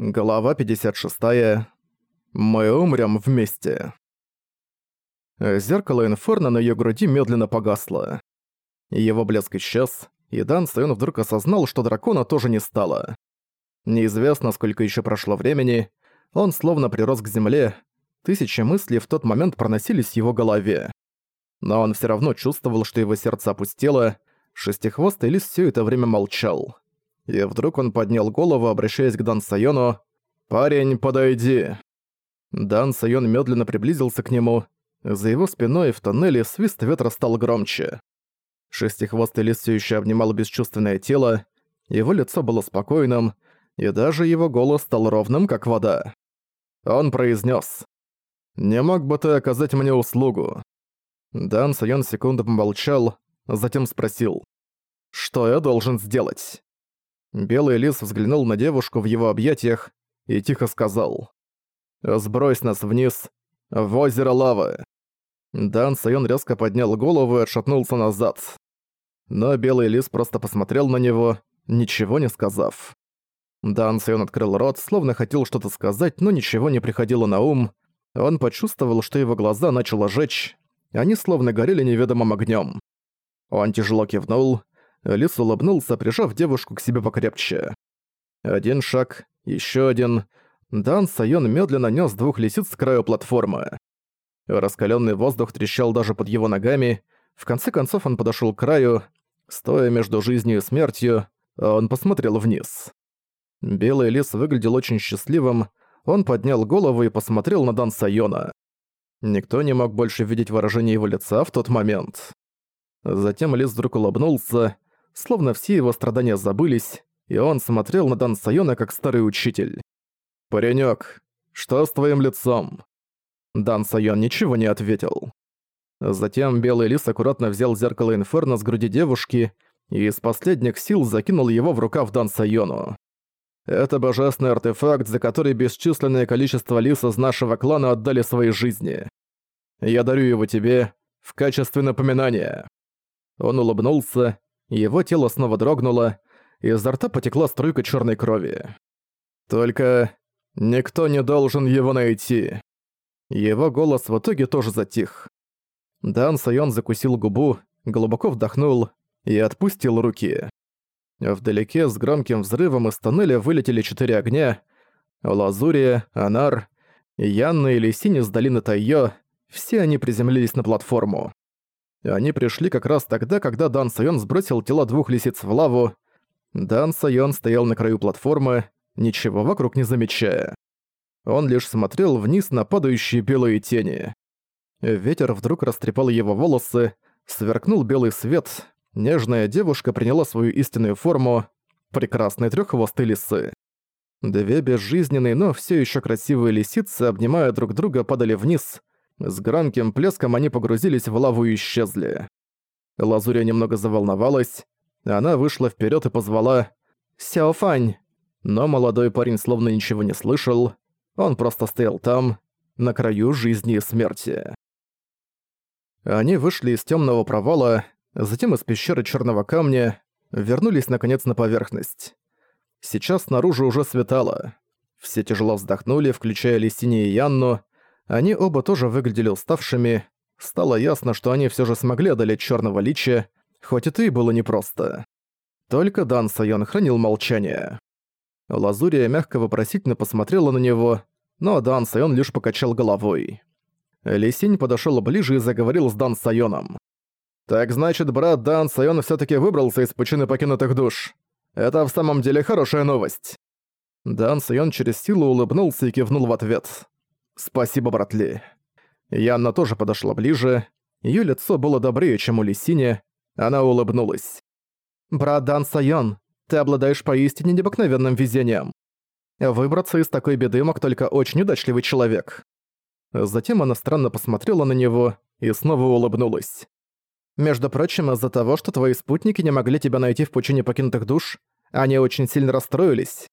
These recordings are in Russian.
Глава 56. Мы умрем вместе. Зеркало Инферно на её груди медленно погасло. Его блеск исчез, и Дан Сайон вдруг осознал, что дракона тоже не стало. Неизвестно, сколько ещё прошло времени, он словно прирос к земле, тысячи мыслей в тот момент проносились в его голове. Но он всё равно чувствовал, что его сердце опустело, шестихвостый лис всё это время молчал. И вдруг он поднял голову, обращаясь к Дан Сайону. «Парень, подойди!» Дан Сайон медленно приблизился к нему. За его спиной в тоннеле свист ветра стал громче. Шестихвостый лис все еще обнимал бесчувственное тело, его лицо было спокойным, и даже его голос стал ровным, как вода. Он произнес: «Не мог бы ты оказать мне услугу?» Дан Сайон секунду помолчал, затем спросил, «Что я должен сделать?» Белый лис взглянул на девушку в его объятиях и тихо сказал. «Сбрось нас вниз, в озеро лавы». Дан Сайон резко поднял голову и отшатнулся назад. Но белый лис просто посмотрел на него, ничего не сказав. Дан Сайон открыл рот, словно хотел что-то сказать, но ничего не приходило на ум. Он почувствовал, что его глаза начало жечь, они словно горели неведомым огнем. Он тяжело кивнул, Лис улыбнулся, прижав девушку к себе покрепче. Один шаг, еще один. Дан Сайон медленно нес двух лисиц с краю платформы. Раскаленный воздух трещал даже под его ногами. В конце концов он подошел к краю. Стоя между жизнью и смертью, он посмотрел вниз. Белый лис выглядел очень счастливым. Он поднял голову и посмотрел на Дан Сайона. Никто не мог больше видеть выражение его лица в тот момент. Затем лис вдруг улыбнулся, словно все его страдания забылись, и он смотрел на Дан Сайона как старый учитель. «Паренёк, что с твоим лицом?» Дан Сайон ничего не ответил. Затем Белый Лис аккуратно взял зеркало Инферно с груди девушки и из последних сил закинул его в рукав Дан Сайону. Это божественный артефакт, за который бесчисленное количество лис из нашего клана отдали свои жизни. Я дарю его тебе в качестве напоминания. Он улыбнулся, его тело снова дрогнуло, и изо рта потекла струйка черной крови. Только никто не должен его найти. Его голос в итоге тоже затих. Дан Сайон закусил губу, глубоко вдохнул и отпустил руки. Вдалеке с громким взрывом из тоннеля вылетели четыре огня. Лазурия, Анар, Янна и Лисинь из долины Тайо, все они приземлились на платформу. Они пришли как раз тогда, когда Дан Сайон сбросил тела двух лисиц в лаву. Дан Сайон стоял на краю платформы, ничего вокруг не замечая. Он лишь смотрел вниз на падающие белые тени. Ветер вдруг растрепал его волосы, сверкнул белый свет, нежная девушка приняла свою истинную форму прекрасной трёххвостой лисы. Две безжизненные, но все еще красивые лисицы, обнимая друг друга, падали вниз, с громким плеском они погрузились в лаву и исчезли. Лазуря немного заволновалась. Она вышла вперед и позвала «Сяофань!». Но молодой парень словно ничего не слышал. Он просто стоял там, на краю жизни и смерти. Они вышли из темного провала, затем из пещеры черного камня, вернулись наконец на поверхность. Сейчас снаружи уже светало. Все тяжело вздохнули, включая Лисини и Янну, они оба тоже выглядели уставшими. Стало ясно, что они все же смогли одолеть черного лича, хоть это и было непросто. Только Дан Сайон хранил молчание. Лазурия мягко вопросительно посмотрела на него, но Дан Сайон лишь покачал головой. Лисинь подошел ближе и заговорил с Дан Сайоном. «Так значит, брат Дан Сайон все таки выбрался из пучины покинутых душ. Это в самом деле хорошая новость». Дан Сайон через силу улыбнулся и кивнул в ответ. «Спасибо, братли». Янна тоже подошла ближе. Её лицо было добрее, чем у Лисини. Она улыбнулась. «Брат Дан Сайон, ты обладаешь поистине необыкновенным везением. Выбраться из такой беды мог только очень удачливый человек». Затем она странно посмотрела на него и снова улыбнулась. «Между прочим, из-за того, что твои спутники не могли тебя найти в пучине покинутых душ, они очень сильно расстроились.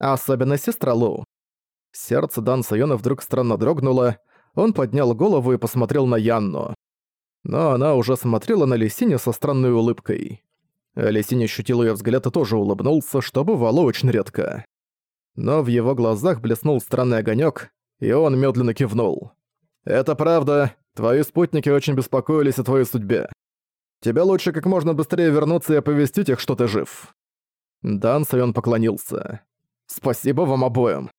Особенно сестра Лу. Сердце Дан Сайона вдруг странно дрогнуло, он поднял голову и посмотрел на Янну. Но она уже смотрела на Лисине со странной улыбкой. Лисиня ощутил её взгляд и тоже улыбнулся, что бывало очень редко. но в его глазах блеснул странный огонек, и он медленно кивнул. «Это правда, твои спутники очень беспокоились о твоей судьбе. Тебе лучше как можно быстрее вернуться и оповестить их, что ты жив». Дан Сайон поклонился. «Спасибо вам обоим».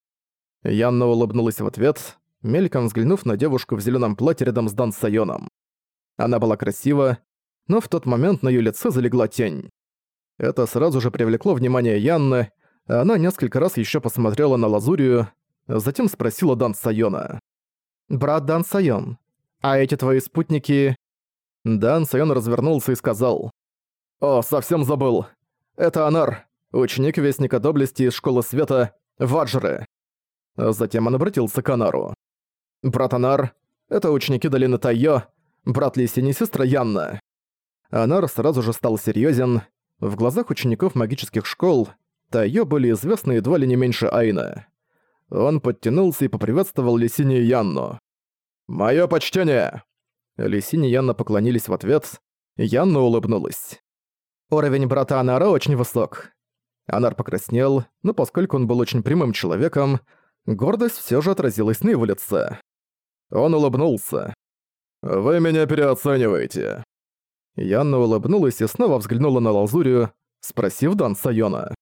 Янна улыбнулась в ответ, мельком взглянув на девушку в зеленом платье рядом с Дан Сайоном. Она была красива, но в тот момент на ее лице залегла тень. Это сразу же привлекло внимание Янны, а она несколько раз еще посмотрела на Лазурию, затем спросила Дан Сайона. «Брат Дан Сайон, а эти твои спутники...» Дан Сайон развернулся и сказал. «О, совсем забыл. Это Анар, ученик Вестника Доблести из Школы Света, Ваджры». Затем он обратился к Анару. «Брат Анар, это ученики Долины Тайо, брат Лисини, сестра Янна». Анар сразу же стал серьезен. В глазах учеников магических школ Тайо были известны едва ли не меньше Айна. Он подтянулся и поприветствовал Лисини и Янну. «Моё почтение!» Лисини и Янна поклонились в ответ. Янна улыбнулась. «Уровень брата Анара очень высок». Анар покраснел, но поскольку он был очень прямым человеком, гордость всё же отразилась на его лице. Он улыбнулся. «Вы меня переоцениваете». Янна улыбнулась и снова взглянула на Лазурию, спросив Дан Сайона.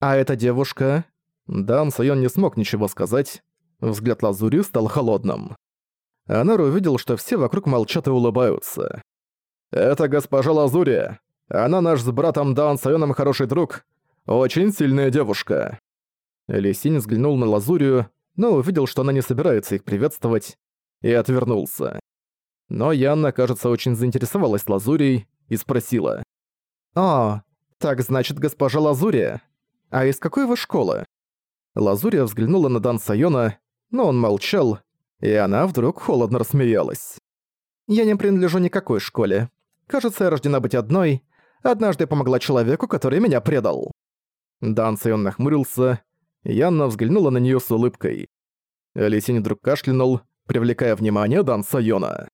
«А эта девушка?» Дан Сайон не смог ничего сказать. Взгляд Лазури стал холодным. Анар увидел, что все вокруг молчат и улыбаются. «Это госпожа Лазурия. Она наш с братом Дан Сайоном хороший друг. Очень сильная девушка». Лисинь взглянул на Лазурию, но увидел, что она не собирается их приветствовать, и отвернулся. Но Янна, кажется, очень заинтересовалась Лазурией и спросила. «О, так значит, госпожа Лазурия, «А из какой вы школы?» Лазурия взглянула на Дан Сайона, но он молчал, и она вдруг холодно рассмеялась. «Я не принадлежу никакой школе. Кажется, я рождена быть одной. Однажды помогла человеку, который меня предал». Дан Сайон нахмурился, Янна взглянула на неё с улыбкой. Лисинь вдруг кашлянул, привлекая внимание Дан Сайона.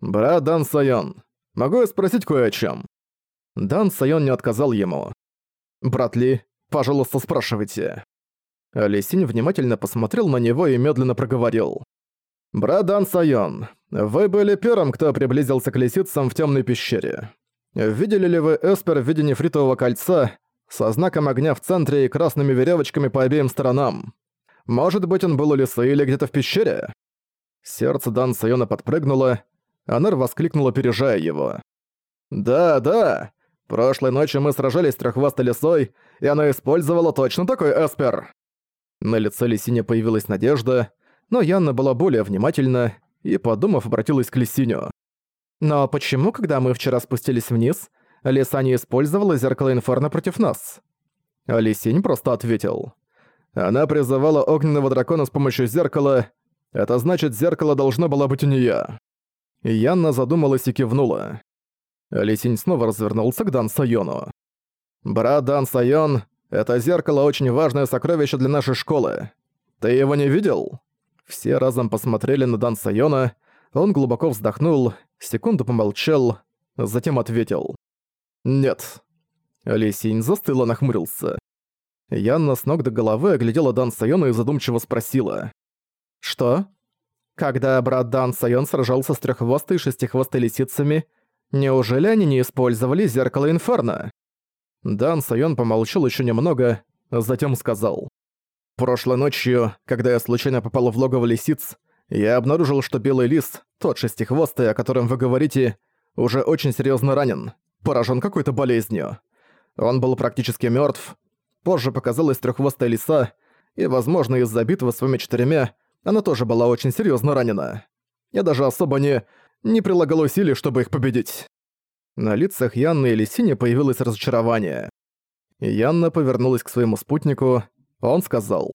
«Брат Дан Сайон, могу я спросить кое о чём?» Дан Сайон не отказал ему. «Брат Ли, Пожалуйста, спрашивайте». Лисинь внимательно посмотрел на него и медленно проговорил. «Брадан Сайон, вы были первым, кто приблизился к лисицам в темной пещере. Видели ли вы эспер в виде нефритового кольца со знаком огня в центре и красными веревочками по обеим сторонам? Может быть, он был у лисы или где-то в пещере?» Сердце Дан Сайона подпрыгнуло, Анар воскликнула, опережая его. «Да, да, Прошлой ночью мы сражались с трёххвостой лисой, и она использовала точно такой эспер. На лице Лисине появилась надежда, но Янна была более внимательна и, подумав, обратилась к Лисиню. «Но почему, когда мы вчера спустились вниз, Лиса не использовала зеркало Инферно против нас?» А Лисинь просто ответил. «Она призывала огненного дракона с помощью зеркала. Это значит, зеркало должно было быть у неё». Янна задумалась и кивнула. Лисинь снова развернулся к Дан Сайону. «Брат Дан Сайон, это зеркало очень важное сокровище для нашей школы. Ты его не видел?» Все разом посмотрели на Дан Сайона, он глубоко вздохнул, секунду помолчал, затем ответил. «Нет». Лисинь застыла, нахмурился. Янна с ног до головы оглядела Дан Сайона и задумчиво спросила. «Что? Когда брат Дан Сайон сражался с треххвостой и шестихвостой лисицами, Неужели они не использовали зеркало Инферно? Дан Сайон помолчал еще немного, затем сказал. «Прошлой ночью, когда я случайно попал в логово лисиц, я обнаружил, что Белый Лис, тот шестихвостый, о котором вы говорите, уже очень серьезно ранен, поражен какой-то болезнью. Он был практически мертв. Позже показалась треххвостая лиса, и, возможно, из-за битвы с вами четырьмя она тоже была очень серьезно ранена. Я даже особо не не прилагал усилий, чтобы их победить. На лицах Янны и Лисини появилось разочарование. Янна повернулась к своему спутнику, он сказал.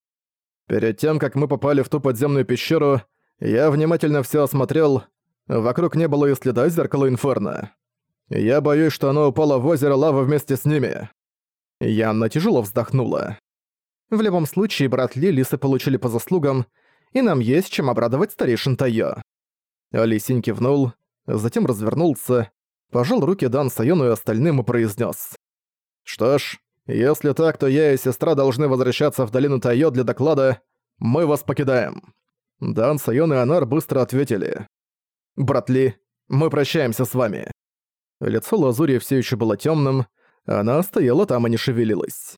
«Перед тем, как мы попали в ту подземную пещеру, я внимательно все осмотрел, вокруг не было и следа зеркала Инферно. Я боюсь, что оно упало в озеро лавы вместе с ними». Янна тяжело вздохнула. «В любом случае, брат Ли Лисы получили по заслугам, и нам есть чем обрадовать старейшин Тайо. Алисинь кивнул, затем развернулся, пожал руки Дан Сайону и остальным и произнес: «Что ж, Если так, то я и сестра должны возвращаться в долину Тайо для доклада. Мы вас покидаем». Дан, Сайон и Анар быстро ответили. «Братли, мы прощаемся с вами». Лицо Лазури все еще было темным, она стояла там и не шевелилась.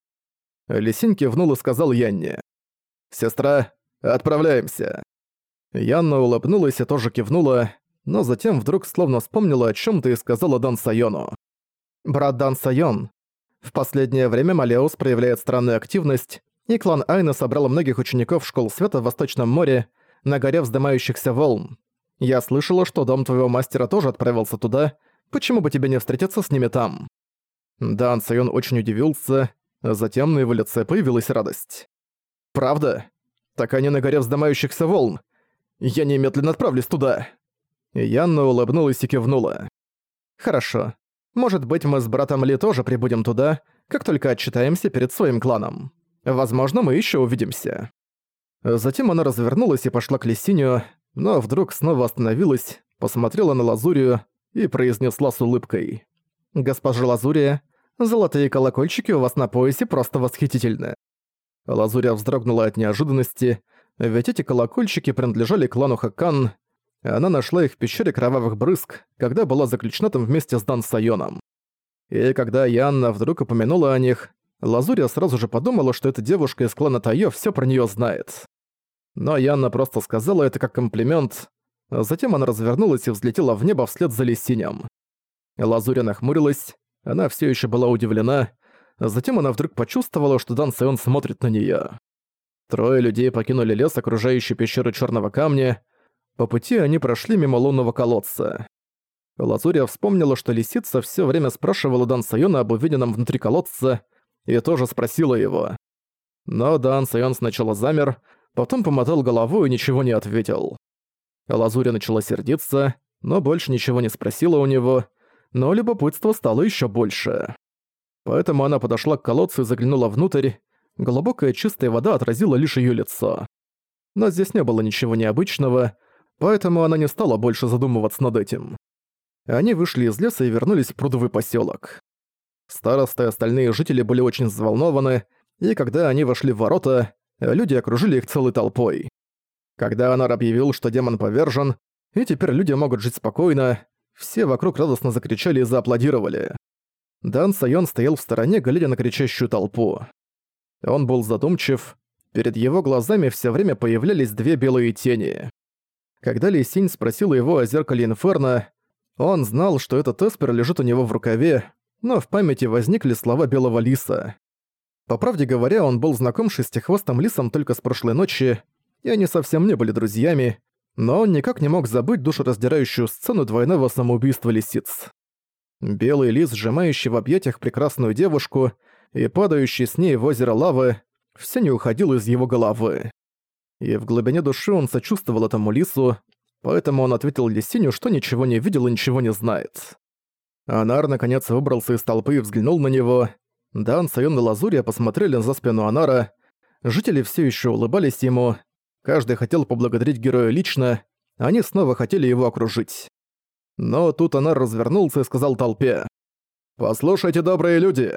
Лисинь кивнул и сказал Янне. «Сестра, отправляемся». Янна улыбнулась и тоже кивнула, но затем вдруг словно вспомнила о чем то и сказала Дан Сайону. «Брат Дан Сайон, в последнее время Малеус проявляет странную активность, и клан Айна собрал многих учеников школ света в Восточном море на горе вздымающихся волн. Я слышала, что дом твоего мастера тоже отправился туда, почему бы тебе не встретиться с ними там?» Дан Сайон очень удивился, а затем на его лице появилась радость. «Правда? Так они на горе вздымающихся волн. Я немедленно отправлюсь туда!» Янна улыбнулась и кивнула. «Хорошо. Может быть, мы с братом Ли тоже прибудем туда, как только отчитаемся перед своим кланом. Возможно, мы еще увидимся». Затем она развернулась и пошла к Лисиню, но вдруг снова остановилась, посмотрела на Лазурию и произнесла с улыбкой. «Госпожа Лазурия, золотые колокольчики у вас на поясе просто восхитительны». Лазурия вздрогнула от неожиданности, ведь эти колокольчики принадлежали клану Хакан, она нашла их в пещере Кровавых Брызг, когда была заключена там вместе с Дан Сайоном. И когда Янна вдруг упомянула о них, Лазурия сразу же подумала, что эта девушка из клана Тайо всё про неё знает. Но Янна просто сказала это как комплимент, затем она развернулась и взлетела в небо вслед за Лисинем. Лазурия нахмурилась, она всё ещё была удивлена, затем она вдруг почувствовала, что Дан Сайон смотрит на неё. Трое людей покинули лес, окружающий пещеру Чёрного Камня, по пути они прошли мимо лунного колодца. Лазурия вспомнила, что лисица все время спрашивала Дан Сайона об увиденном внутри колодца, и тоже спросила его. Но Дан Сайон сначала замер, потом помотал головой и ничего не ответил. Лазурия начала сердиться, но больше ничего не спросила у него, но любопытство стало еще больше. Поэтому она подошла к колодцу и заглянула внутрь. Глубокая чистая вода отразила лишь ее лицо. Но здесь не было ничего необычного, поэтому она не стала больше задумываться над этим. Они вышли из леса и вернулись в прудовый поселок. Староста и остальные жители были очень взволнованы, и когда они вошли в ворота, люди окружили их целой толпой. Когда Анар объявил, что демон повержен, и теперь люди могут жить спокойно, все вокруг радостно закричали и зааплодировали. Дан Сайон стоял в стороне, глядя на кричащую толпу. Он был задумчив, перед его глазами все время появлялись две белые тени. Когда Ли Синь спросила его о зеркале Инферно, он знал, что этот эспер лежит у него в рукаве, но в памяти возникли слова Белого Лиса. По правде говоря, он был знаком с шестихвостым лисом только с прошлой ночи, и они совсем не были друзьями, но он никак не мог забыть душераздирающую сцену двойного самоубийства лисиц. Белый лис, сжимающий в объятиях прекрасную девушку и падающий с ней в озеро лавы, все не уходил из его головы и в глубине души он сочувствовал этому лису, поэтому он ответил Лисиню, что ничего не видел и ничего не знает. Анар наконец выбрался из толпы и взглянул на него. Дан, Сайон и Лазурия посмотрели за спину Анара. Жители все еще улыбались ему. Каждый хотел поблагодарить героя лично, они снова хотели его окружить. Но тут Анар развернулся и сказал толпе. «Послушайте, добрые люди,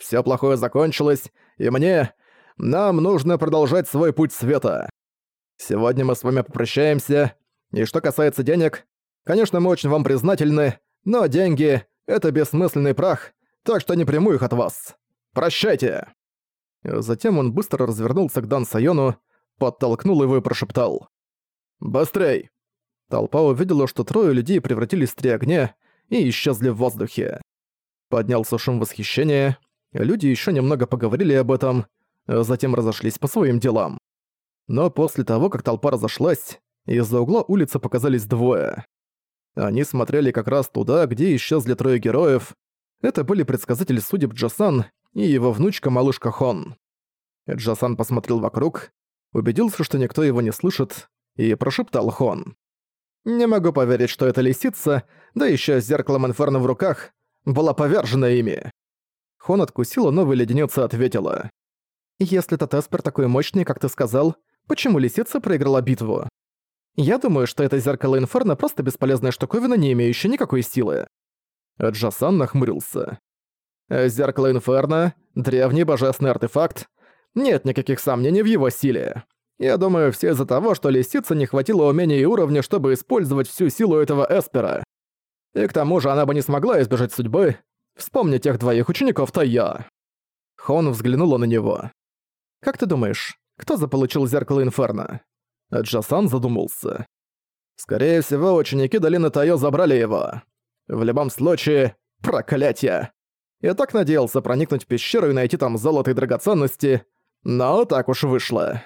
все плохое закончилось, и мне, нам нужно продолжать свой путь света. Сегодня мы с вами попрощаемся. И что касается денег, конечно, мы очень вам признательны, но деньги — это бессмысленный прах, так что не приму их от вас. Прощайте!» Затем он быстро развернулся к Дан Сайону, подтолкнул его и прошептал. «Быстрей!» Толпа увидела, что трое людей превратились в три огня и исчезли в воздухе. Поднялся шум восхищения, люди еще немного поговорили об этом, затем разошлись по своим делам. Но после того, как толпа разошлась, из-за угла улицы показались двое. Они смотрели как раз туда, где исчезли трое героев. Это были предсказатели судеб Джасан и его внучка малышка Хон. Джасан посмотрел вокруг, убедился, что никто его не слышит, и прошептал Хон. «Не могу поверить, что эта лисица, да еще с зеркалом инферно в руках, была повержена ими». Хон откусила новый леденец и ответила. Если этот Эспер такой мощный, как ты сказал, почему лисица проиграла битву? Я думаю, что это зеркало Инферно просто бесполезная штуковина, не имеющая никакой силы. Джасан нахмурился. Зеркало Инферно — древний божественный артефакт. Нет никаких сомнений в его силе. Я думаю, все из-за того, что лисице не хватило умения и уровня, чтобы использовать всю силу этого Эспера. И к тому же она бы не смогла избежать судьбы. Вспомни тех двоих учеников-то я. Хон взглянула на него. «Как ты думаешь, кто заполучил зеркало Инферно?» Джасан задумался. «Скорее всего, ученики Долины Тайо забрали его. В любом случае, проклятие! Я так надеялся проникнуть в пещеру и найти там золото и драгоценности, но так уж вышло».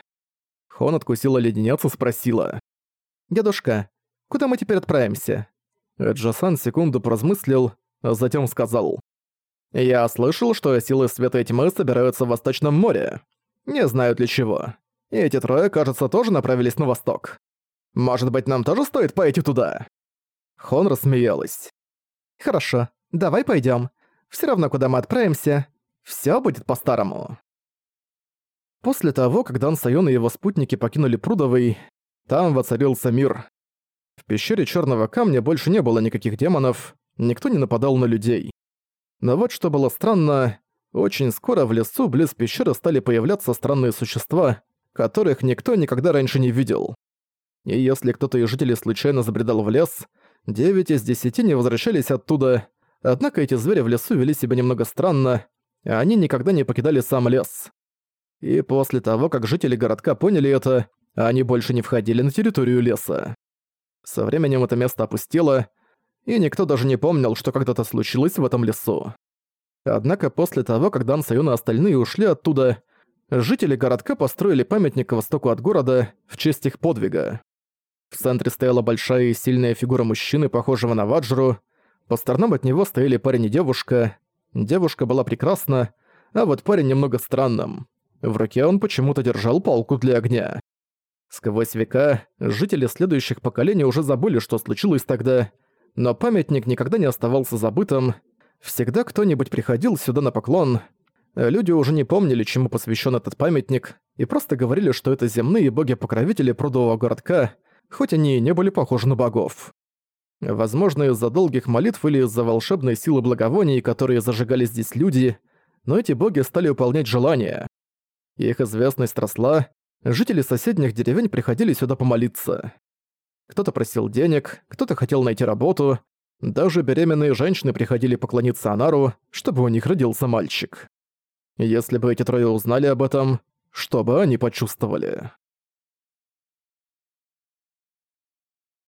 Хон откусила леденец и спросила. «Дедушка, куда мы теперь отправимся?» Джасан секунду поразмыслил, а затем сказал. «Я слышал, что силы света и тьмы собираются в Восточном море. Не знаю для чего. И эти трое, кажется, тоже направились на восток. Может быть, нам тоже стоит пойти туда?» Хон рассмеялась. «Хорошо, давай пойдем. Все равно, куда мы отправимся, все будет по-старому». После того, как Дан Сайон и его спутники покинули Прудовый, там воцарился мир. В пещере Черного Камня больше не было никаких демонов, никто не нападал на людей. Но вот что было странно, очень скоро в лесу близ пещеры стали появляться странные существа, которых никто никогда раньше не видел. И если кто-то из жителей случайно забредал в лес, 9 из 10 не возвращались оттуда, однако эти звери в лесу вели себя немного странно, а они никогда не покидали сам лес. И после того, как жители городка поняли это, они больше не входили на территорию леса. Со временем это место опустело, и никто даже не помнил, что когда-то случилось в этом лесу. Однако после того, как Дан Сайон и остальные ушли оттуда, жители городка построили памятник к востоку от города в честь их подвига. В центре стояла большая и сильная фигура мужчины, похожего на Ваджру. По сторонам от него стояли парень и девушка. Девушка была прекрасна, а вот парень немного странным. В руке он почему-то держал палку для огня. Сквозь века жители следующих поколений уже забыли, что случилось тогда, но памятник никогда не оставался забытым. Всегда кто-нибудь приходил сюда на поклон. Люди уже не помнили, чему посвящен этот памятник, и просто говорили, что это земные боги-покровители прудового городка, хоть они и не были похожи на богов. Возможно, из-за долгих молитв или из-за волшебной силы благовоний, которые зажигали здесь люди, но эти боги стали выполнять желания. Их известность росла, жители соседних деревень приходили сюда помолиться. Кто-то просил денег, кто-то хотел найти работу, даже беременные женщины приходили поклониться Анару, чтобы у них родился мальчик. Если бы эти трое узнали об этом, что бы они почувствовали?